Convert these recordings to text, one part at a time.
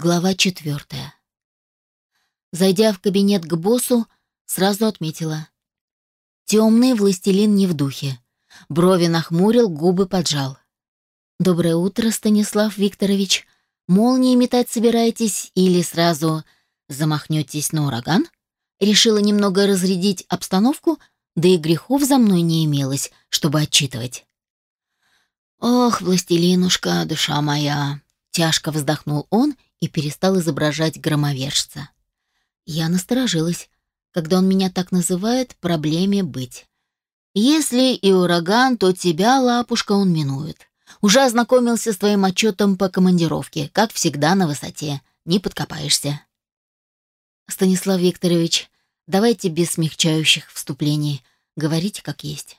Глава четвертая. Зайдя в кабинет к боссу, сразу отметила. Темный властелин не в духе. Брови нахмурил, губы поджал. «Доброе утро, Станислав Викторович. Молнии метать собираетесь или сразу замахнетесь на ураган?» Решила немного разрядить обстановку, да и грехов за мной не имелось, чтобы отчитывать. «Ох, властелинушка, душа моя!» Тяжко вздохнул он и перестал изображать громовержца. Я насторожилась. Когда он меня так называет, проблеме быть. Если и ураган, то тебя, лапушка, он минует. Уже ознакомился с твоим отчетом по командировке, как всегда на высоте. Не подкопаешься. Станислав Викторович, давайте без смягчающих вступлений. Говорите как есть.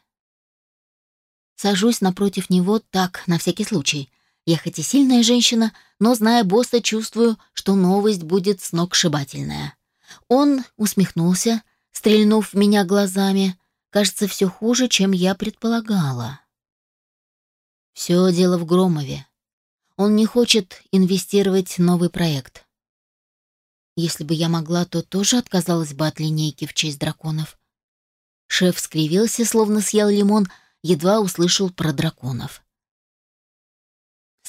Сажусь напротив него так, на всякий случай. Я хоть и сильная женщина, но, зная босса, чувствую, что новость будет сногсшибательная. Он усмехнулся, стрельнув в меня глазами. Кажется, все хуже, чем я предполагала. Все дело в Громове. Он не хочет инвестировать в новый проект. Если бы я могла, то тоже отказалась бы от линейки в честь драконов. Шеф скривился, словно съел лимон, едва услышал про драконов.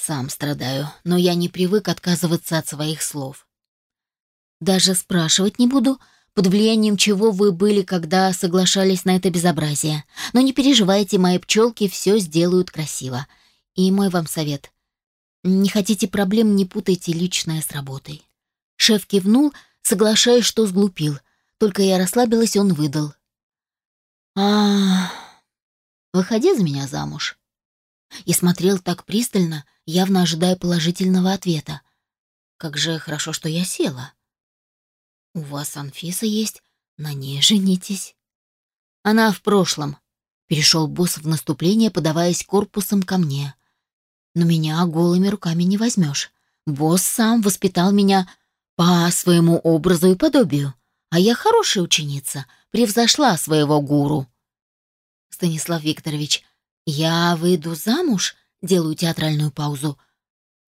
Сам страдаю, но я не привык отказываться от своих слов. Даже спрашивать не буду, под влиянием чего вы были, когда соглашались на это безобразие. Но не переживайте, мои пчелки все сделают красиво. И мой вам совет. Не хотите проблем, не путайте личное с работой. Шеф кивнул, соглашаясь, что сглупил. Только я расслабилась, он выдал. а Выходи за меня замуж и смотрел так пристально, явно ожидая положительного ответа. Как же хорошо, что я села. У вас Анфиса есть, на ней женитесь. Она в прошлом. Перешел босс в наступление, подаваясь корпусом ко мне. Но меня голыми руками не возьмешь. Босс сам воспитал меня по своему образу и подобию, а я хорошая ученица, превзошла своего гуру. Станислав Викторович, «Я выйду замуж?» — делаю театральную паузу.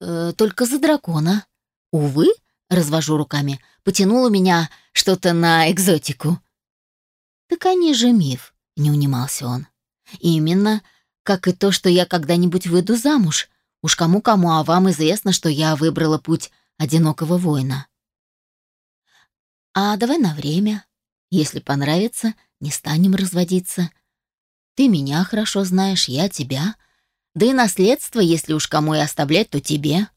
«Э, «Только за дракона». «Увы», — развожу руками, — потянуло меня что-то на экзотику. «Так они же миф», — не унимался он. «Именно, как и то, что я когда-нибудь выйду замуж. Уж кому-кому, а вам известно, что я выбрала путь одинокого воина». «А давай на время. Если понравится, не станем разводиться. Ты меня хорошо знаешь, я тебя. Да и наследство, если уж кому и оставлять, то тебе.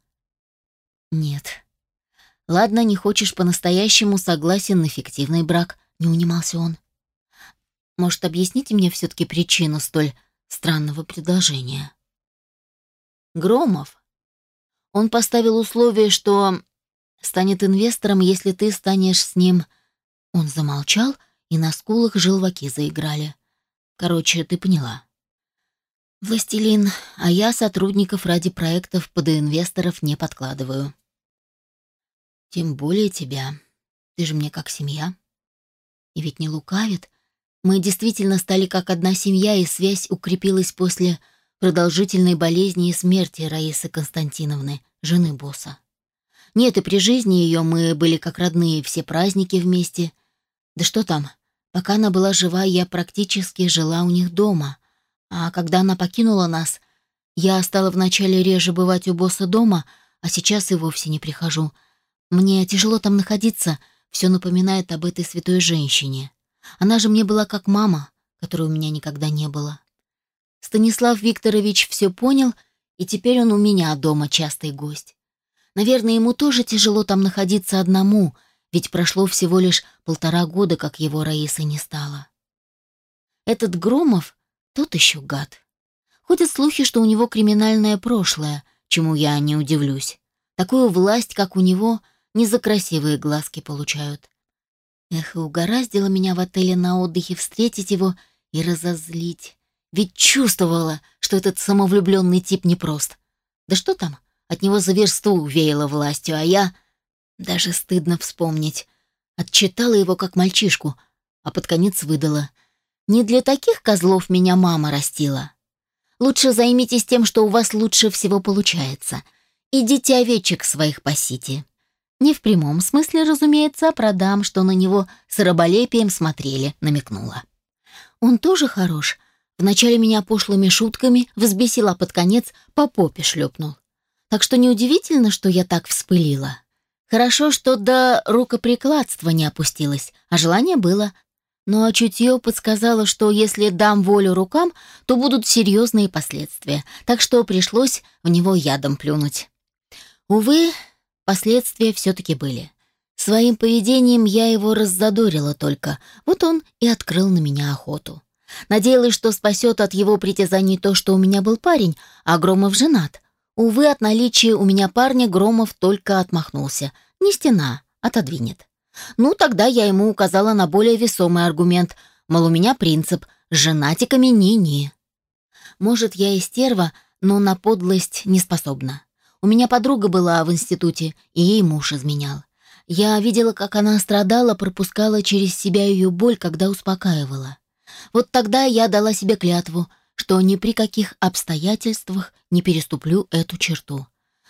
Нет. Ладно, не хочешь по-настоящему согласен на фиктивный брак, не унимался он. Может, объясните мне все-таки причину столь странного предложения? Громов. Он поставил условие, что станет инвестором, если ты станешь с ним... Он замолчал, и на скулах желваки заиграли. Короче, ты поняла. Властелин, а я сотрудников ради проектов под инвесторов не подкладываю. Тем более тебя. Ты же мне как семья. И ведь не лукавит. Мы действительно стали как одна семья, и связь укрепилась после продолжительной болезни и смерти Раисы Константиновны, жены босса. Нет, и при жизни ее мы были как родные, все праздники вместе. Да что там, Пока она была жива, я практически жила у них дома. А когда она покинула нас, я стала вначале реже бывать у босса дома, а сейчас и вовсе не прихожу. Мне тяжело там находиться, все напоминает об этой святой женщине. Она же мне была как мама, которой у меня никогда не было. Станислав Викторович все понял, и теперь он у меня дома частый гость. Наверное, ему тоже тяжело там находиться одному — ведь прошло всего лишь полтора года, как его Раисы не стало. Этот Громов тот еще гад. Ходят слухи, что у него криминальное прошлое, чему я не удивлюсь. Такую власть, как у него, не за красивые глазки получают. Эх, и угораздило меня в отеле на отдыхе встретить его и разозлить. Ведь чувствовала, что этот самовлюбленный тип непрост. Да что там, от него за версту веяло властью, а я даже стыдно вспомнить. Отчитала его как мальчишку, а под конец выдала. «Не для таких козлов меня мама растила. Лучше займитесь тем, что у вас лучше всего получается. Идите овечек своих пасите». Не в прямом смысле, разумеется, а продам, что на него с раболепием смотрели, намекнула. Он тоже хорош. Вначале меня пошлыми шутками взбесил, а под конец по попе шлепнул. Так что неудивительно, что я так вспылила. Хорошо, что до рукоприкладства не опустилась, а желание было. Но чутье подсказало, что если дам волю рукам, то будут серьезные последствия, так что пришлось в него ядом плюнуть. Увы, последствия все-таки были. Своим поведением я его раззадорила только, вот он и открыл на меня охоту. Надеялась, что спасет от его притязаний то, что у меня был парень, а Громов женат. Увы, от наличия у меня парня Громов только отмахнулся. Не стена, отодвинет. Ну, тогда я ему указала на более весомый аргумент, мол, у меня принцип «с женатиками ни-ни». Может, я и стерва, но на подлость не способна. У меня подруга была в институте, и ей муж изменял. Я видела, как она страдала, пропускала через себя ее боль, когда успокаивала. Вот тогда я дала себе клятву, что ни при каких обстоятельствах не переступлю эту черту.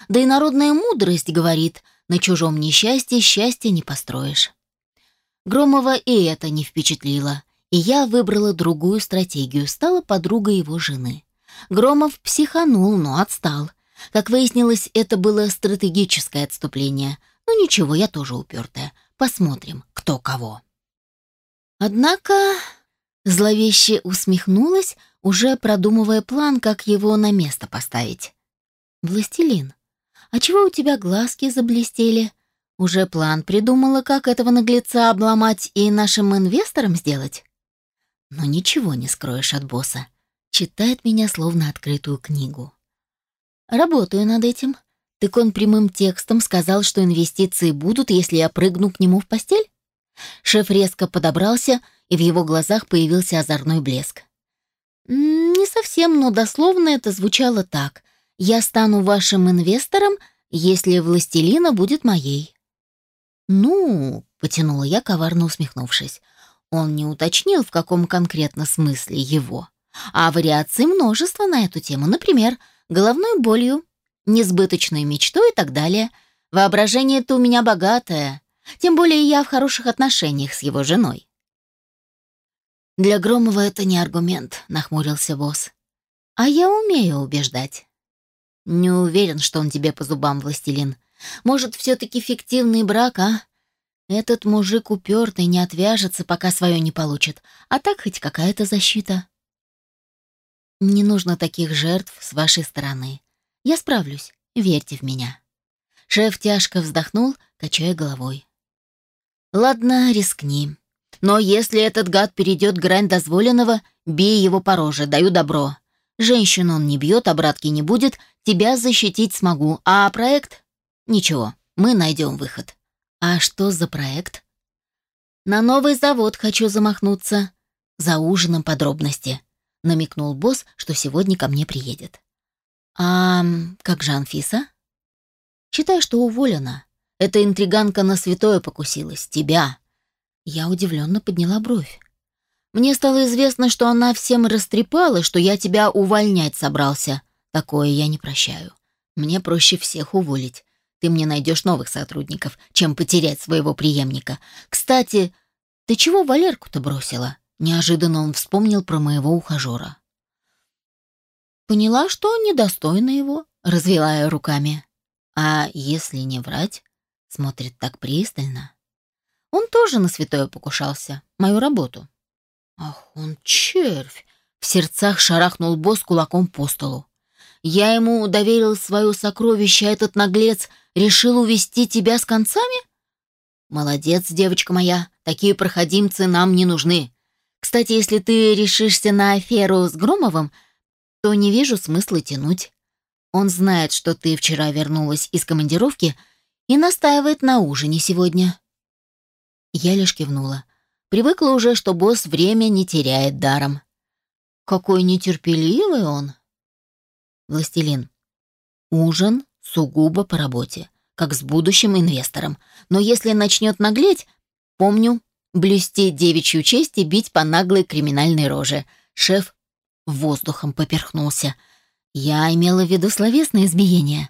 Да и народная мудрость говорит, на чужом несчастье счастье не построишь. Громова и это не впечатлило, и я выбрала другую стратегию, стала подругой его жены. Громов психанул, но отстал. Как выяснилось, это было стратегическое отступление. Ну ничего, я тоже упертая. Посмотрим, кто кого. Однако зловеще усмехнулась, уже продумывая план, как его на место поставить. «Властелин, а чего у тебя глазки заблестели? Уже план придумала, как этого наглеца обломать и нашим инвесторам сделать?» Но ничего не скроешь от босса. Читает меня словно открытую книгу. Работаю над этим. Так он прямым текстом сказал, что инвестиции будут, если я прыгну к нему в постель? Шеф резко подобрался, и в его глазах появился озорной блеск. «Не совсем, но дословно это звучало так. Я стану вашим инвестором, если властелина будет моей». «Ну», — потянула я, коварно усмехнувшись, он не уточнил, в каком конкретно смысле его. А вариаций множество на эту тему, например, головной болью, несбыточной мечтой и так далее. Воображение-то у меня богатое, тем более я в хороших отношениях с его женой. «Для Громова это не аргумент», — нахмурился босс. «А я умею убеждать». «Не уверен, что он тебе по зубам, властелин. Может, все-таки фиктивный брак, а? Этот мужик упертый не отвяжется, пока свое не получит. А так хоть какая-то защита». «Не нужно таких жертв с вашей стороны. Я справлюсь, верьте в меня». Шеф тяжко вздохнул, качая головой. «Ладно, рискни. Но если этот гад перейдет грань дозволенного, бей его по роже, даю добро. Женщину он не бьет, обратки не будет, тебя защитить смогу. А проект? Ничего, мы найдем выход. А что за проект? На новый завод хочу замахнуться. За ужином подробности. Намекнул босс, что сегодня ко мне приедет. А как же Анфиса? Считай, что уволена. Эта интриганка на святое покусилась. Тебя. Я удивленно подняла бровь. Мне стало известно, что она всем растрепала, что я тебя увольнять собрался. Такое я не прощаю. Мне проще всех уволить. Ты мне найдешь новых сотрудников, чем потерять своего преемника. Кстати, ты чего Валерку-то бросила? Неожиданно он вспомнил про моего ухажера. Поняла, что недостойна его, развела я руками. А если не врать, смотрит так пристально. Он тоже на святое покушался, мою работу. Ах, он червь! В сердцах шарахнул босс кулаком по столу. Я ему доверил свое сокровище, а этот наглец решил увести тебя с концами? Молодец, девочка моя, такие проходимцы нам не нужны. Кстати, если ты решишься на аферу с Громовым, то не вижу смысла тянуть. Он знает, что ты вчера вернулась из командировки и настаивает на ужине сегодня. Я лишь кивнула. Привыкла уже, что босс время не теряет даром. Какой нетерпеливый он. Властелин. Ужин сугубо по работе, как с будущим инвестором. Но если начнет наглеть, помню, блюсти девичью честь и бить по наглой криминальной роже. Шеф воздухом поперхнулся. Я имела в виду словесное избиение.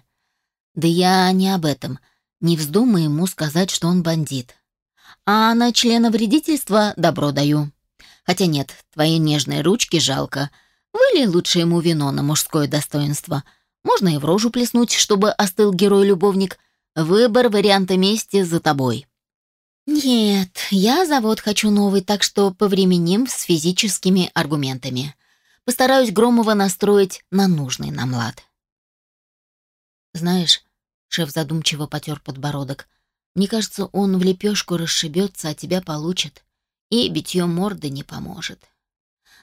Да я не об этом. не вздумай ему сказать, что он бандит. А на члена вредительства добро даю. Хотя нет, твои нежные ручки жалко. Выли лучше ему вино на мужское достоинство. Можно и в рожу плеснуть, чтобы остыл герой-любовник. Выбор варианта мести за тобой. Нет, я завод хочу новый, так что повременим с физическими аргументами. Постараюсь Громова настроить на нужный нам лад. Знаешь, шеф задумчиво потер подбородок, мне кажется, он в лепешку расшибется, а тебя получит. И битье морды не поможет.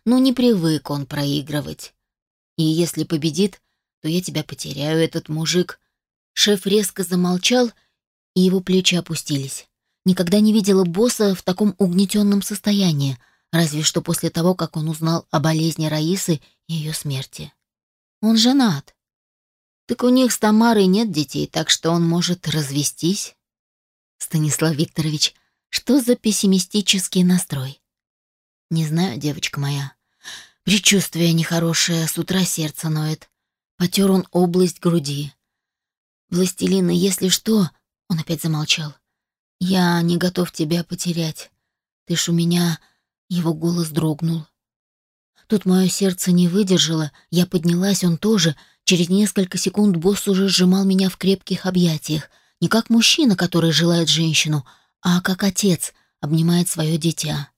Ну, не привык он проигрывать. И если победит, то я тебя потеряю, этот мужик. Шеф резко замолчал, и его плечи опустились. Никогда не видела босса в таком угнетенном состоянии, разве что после того, как он узнал о болезни Раисы и ее смерти. Он женат. Так у них с Тамарой нет детей, так что он может развестись. Станислав Викторович, что за пессимистический настрой? Не знаю, девочка моя. Предчувствие нехорошее, с утра сердце ноет. Потер он область груди. Властелина, если что... Он опять замолчал. Я не готов тебя потерять. Ты ж у меня... Его голос дрогнул. Тут мое сердце не выдержало, я поднялась, он тоже. Через несколько секунд босс уже сжимал меня в крепких объятиях — не как мужчина, который желает женщину, а как отец обнимает свое дитя.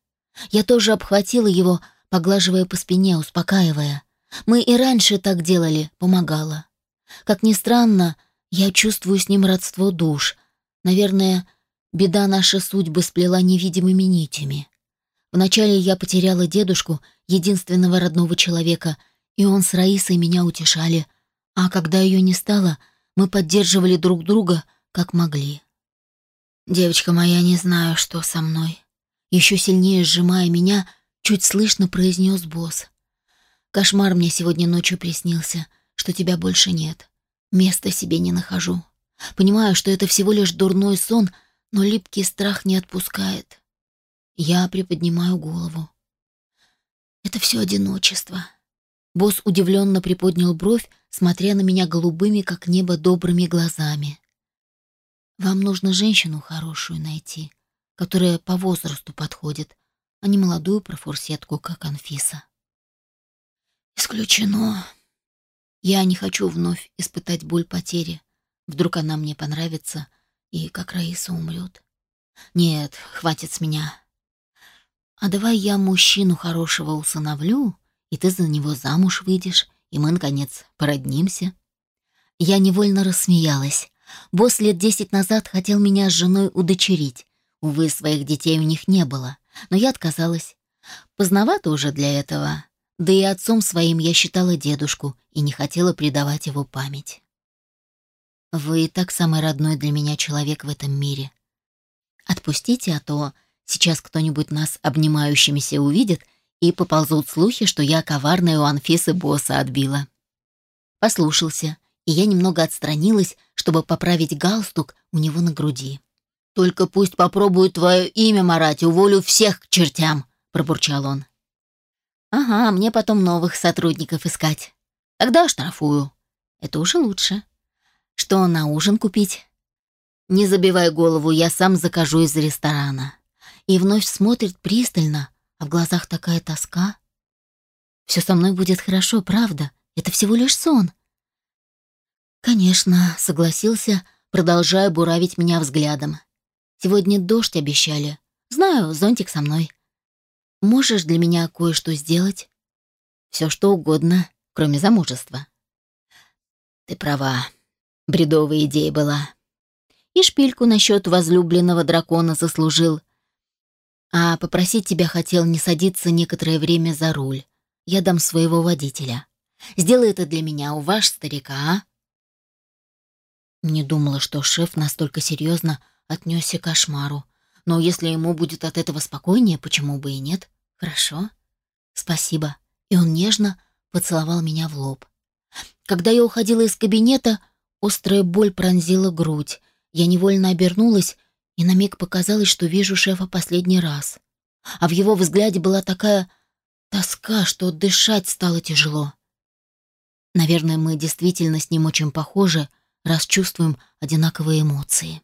Я тоже обхватила его, поглаживая по спине, успокаивая. Мы и раньше так делали, помогала. Как ни странно, я чувствую с ним родство душ. Наверное, беда нашей судьбы сплела невидимыми нитями. Вначале я потеряла дедушку, единственного родного человека, и он с Раисой меня утешали. А когда ее не стало, мы поддерживали друг друга — как могли. «Девочка моя, не знаю, что со мной». Еще сильнее сжимая меня, чуть слышно произнес босс. «Кошмар мне сегодня ночью приснился, что тебя больше нет. Места себе не нахожу. Понимаю, что это всего лишь дурной сон, но липкий страх не отпускает. Я приподнимаю голову. Это все одиночество. Босс удивленно приподнял бровь, смотря на меня голубыми, как небо, добрыми глазами. Вам нужно женщину хорошую найти, которая по возрасту подходит, а не молодую профурсетку, как Анфиса. Исключено. Я не хочу вновь испытать боль потери. Вдруг она мне понравится, и как Раиса умрет. Нет, хватит с меня. А давай я мужчину хорошего усыновлю, и ты за него замуж выйдешь, и мы, наконец, породнимся. Я невольно рассмеялась. Босс лет десять назад хотел меня с женой удочерить. Увы, своих детей у них не было, но я отказалась. Поздновато уже для этого. Да и отцом своим я считала дедушку и не хотела предавать его память. Вы и так самый родной для меня человек в этом мире. Отпустите, а то сейчас кто-нибудь нас обнимающимися увидит и поползут слухи, что я коварная у Анфисы босса отбила. Послушался, и я немного отстранилась, чтобы поправить галстук у него на груди. «Только пусть попробуют твое имя марать, уволю всех к чертям», — пробурчал он. «Ага, мне потом новых сотрудников искать. Тогда штрафую. Это уже лучше. Что на ужин купить?» «Не забивай голову, я сам закажу из ресторана». И вновь смотрит пристально, а в глазах такая тоска. «Все со мной будет хорошо, правда. Это всего лишь сон. «Конечно», — согласился, продолжая буравить меня взглядом. «Сегодня дождь обещали. Знаю, зонтик со мной. Можешь для меня кое-что сделать? Все что угодно, кроме замужества». «Ты права. Бредовая идея была. И шпильку насчет возлюбленного дракона заслужил. А попросить тебя хотел не садиться некоторое время за руль. Я дам своего водителя. Сделай это для меня, у ваш старика, а?» Не думала, что шеф настолько серьезно отнесся к кошмару. Но если ему будет от этого спокойнее, почему бы и нет? Хорошо. Спасибо. И он нежно поцеловал меня в лоб. Когда я уходила из кабинета, острая боль пронзила грудь. Я невольно обернулась, и на миг показалось, что вижу шефа последний раз. А в его взгляде была такая тоска, что дышать стало тяжело. Наверное, мы действительно с ним очень похожи, раз чувствуем одинаковые эмоции.